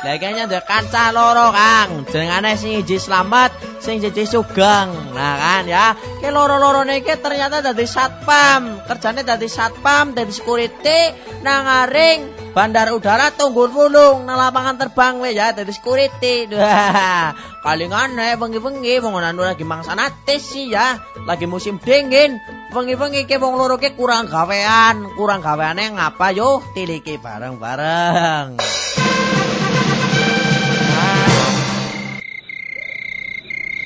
Lah ada kancah loro Kang. Jenengane sing siji slamet, sing siji sugeng. Nah kan ya. Ki loro-loro niki ternyata dadi satpam. Kerjane dadi satpam, dadi security nang aring bandar udara Tunggun Wulung nang lapangan terbang we ya dadi security. Kalingan nek bengi-bengi wong anu lagi mangsana tis sih ya. Lagi musim dingin. Bengi-bengi ke wong loro ke kurang gawean, kurang gaweane ngapa yo tiliki bareng-bareng.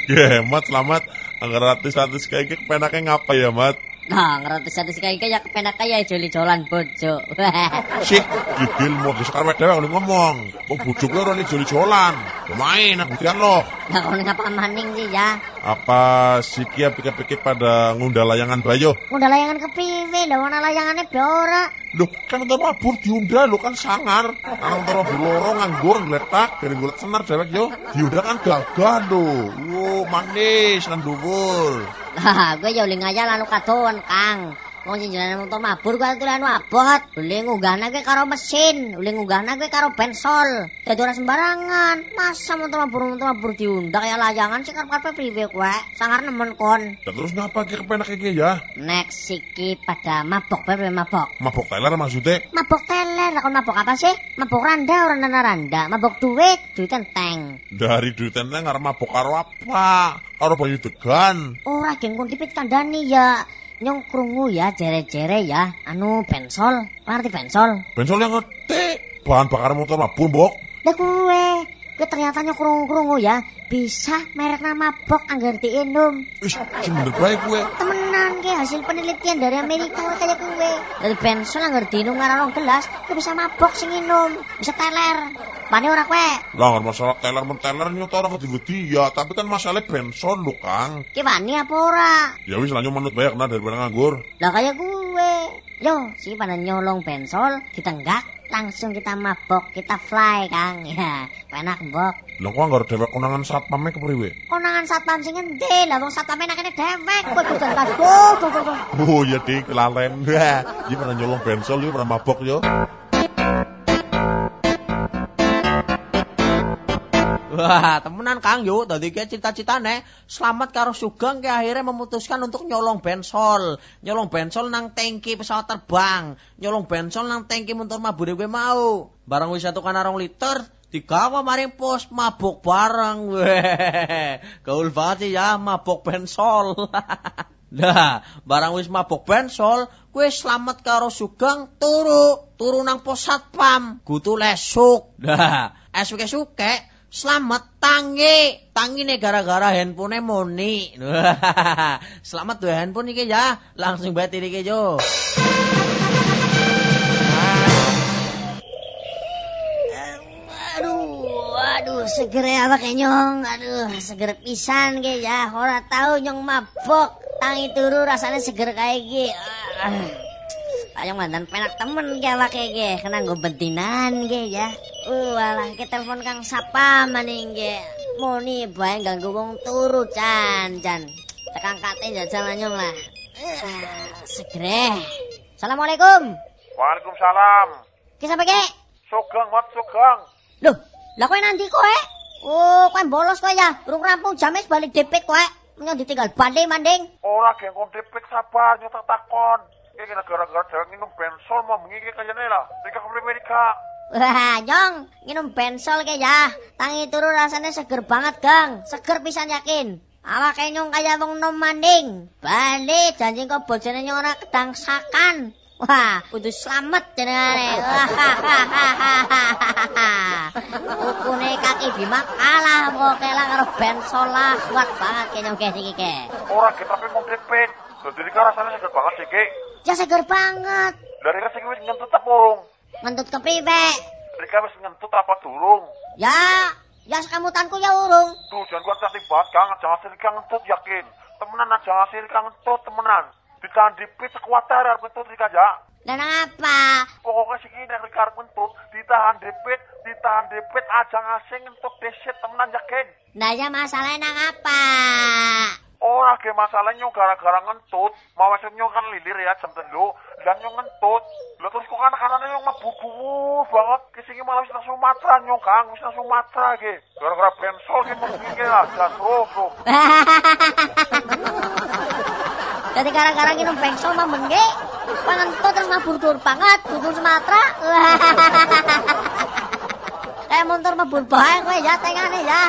Ya, Mat, selamat. Anggar ratus-ratus kayak gitu penaknya ngapa ya, Mat? Nah, ngeratus satu sekali ya kepenak kaya joli jolan bojo. Sik, gidil mau sekarang wedewe kalau ngomong. Kok bujuk lo nih joli-jolan. Main, aku lo. Nah, kalau ngapa maning sih ya? Apa si Kia pikir-pikir pada ngundang layangan bayo? Udah layangan ke piwe, lah warna layangannya beora. Loh, kan ntar mabur diundang lo kan sangar. Ntar mabur loro nganggur ngeletak dari gulat senar dewek yo. Diundang kan gagah lo. Wo, manis kan dhuwur. Lah, gue oleh ngayal anu kadon, Kang. Wong sing jenenge motor mabur kuwi aturan abot. Oleh ngunggahna gue karo mesin, oleh ngunggahna gue karo bensol. Dadi ora sembarangan. Masa motor mabur motor mabur diundang ya layangan sih karep priwe kowe. Sangar nemen kon. Dan terus ngapa ki kepenak iki ya? Next siki pada mabok bae mabok. Mabok teler maksudnya? Mabok teler, kon mabok apa sih? Mabok randa ora nana randa, mabok duit, duit enteng. Dari duit enteng ngarep mabok karo apa? Karo bayu degan. Ora geng kon dipit kandhani ya. Nyong krungu ya jere-jere ya. Anu bensol, ngerti bensol? Bensol yang ngerti. Bahan bakar motor mabur, Mbok. Lah kuwe, kuwe ternyata nyong krungu-krungu ya. Bisa merek nama bok anggar diinum. Ih, bener bae kowe. Temenan ke hasil penelitian dari Amerika kaya kuwe. Dari bensol anggar diinum karo rong gelas, kuwe bisa mabok sing inum, bisa teler. Pane ora kowe? Lah nggak masalah teler menteler nyoto ora wedi ya, tapi kan masalah bensol lho, Kang. Ki wani apa ora? Ya wis lanjut manut bae kena daripada nganggur. Lah kaya kuwe. Yo, si pada nyolong bensol, ditenggak, langsung kita mabok, kita fly, Kang. Ya, enak mbok. Lah kok anggar dewek konangan satpame kepriwe? Konangan satpam sing endi? Lah wong satpame nakene dewek. Kowe kudu kado, kado. Oh iya dik, lalen. Iki pernah nyolong bensol yo pernah mabok yo. Wah, temenan Kang yo, tadi ke cita-citane selamat karo Sugeng ke akhirnya memutuskan untuk nyolong bensol. Nyolong bensol nang tangki pesawat terbang. Nyolong bensol nang tangki motor mabur gue mau. Barang wis satu kan arong liter, digawa maring pos mabuk bareng. Weh, gaul banget ya mabuk bensol. Nah, barang wis mabuk bensol, kue selamat karo Sugeng turu, turu nang pos satpam, kutu lesuk. Nah, esuke-suke Selamat tangi, nih gara-gara handphone moni. Selamat tuh handphone iki ya, langsung bae iki yo. Aduh, seger ya pakai nyong. Aduh, seger pisan ge ya. Ora tahu nyong mabok. Tangi turu rasanya seger kayak ge. Ah. Ayo mantan penak temen ge pakai ge. Kena gue bentinan ge ya. Uh, alah, ke telepon Kang Sapa maning ge. Moni bae ganggu wong turu can, can. Tekan kate jajal nyong lah. Uh, segere. Assalamualaikum. Waalaikumsalam. Kisah pakai? Sugeng, Mat, Sugeng. Loh, lah kowe nanti kowe? Oh, kowe bolos kowe ya. Urung rampung jamis balik depit kowe. Nyong ditinggal banding manding. Ora gengkon depit sabar nyotak takon. Iki gara-gara dewek minum bensol mau mengi kayane lah. Nika ke Amerika. Wah, nyong, minum bensol ke ya. Tangi turu rasanya seger banget, Gang. Seger pisan yakin. Awak kayak nyong kaya wong nom manding. Balik janji kok bojone nyong ora kedangsakan. Wah, kudu slamet jenengane. Ukune kaki Bima kalah pokoke lah karo bensol lah. Kuat banget nyong ke iki ke. Ora tapi mau depit. Dadi rasane seger banget sih, Ki. Ya seger banget. Dari rasa wis ngentut apa urung? Ngentut kepriwe? Rika wis ngentut apa durung? Ya, ya sekamutanku ya urung. Tuh, jangan kuat cantik banget, Kang. Jangan hasil Rika ngentut, yakin. Temenan aja hasil Rika ngentut, temenan. Ditahan dipit sekuat arep ngentut Rika ya. Dan apa? Pokoknya sing ini nek karep ngentut ditahan depit, ditahan depit aja ngasih ngentut deset temenan yakin. Nah ya masalahnya nang apa? Ora ge masalahnya gara-gara ngentut, mau nyong kan lilir ya jam telu, dan nyong ngentut. Lah terus kok anak-anaknya nyong mabuk banget, kesingi malah wis nang Sumatera nyong Kang, wis Sumatera ge. Gara-gara bensol ki mesti ge lah, jasro, bro. Jadi gara-gara kita pengsol mah mengge, pangentut terus mabur banget, duduk Sumatera. Kayak motor mabur bae kowe ya tengane ya.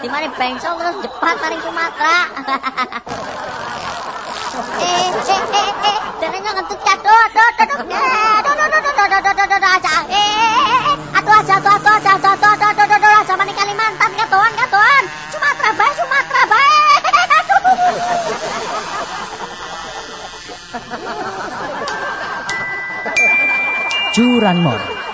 Di mari pengsol terus jepat maring Sumatera. eh, eh, eh, eh, ngentut ya, eh,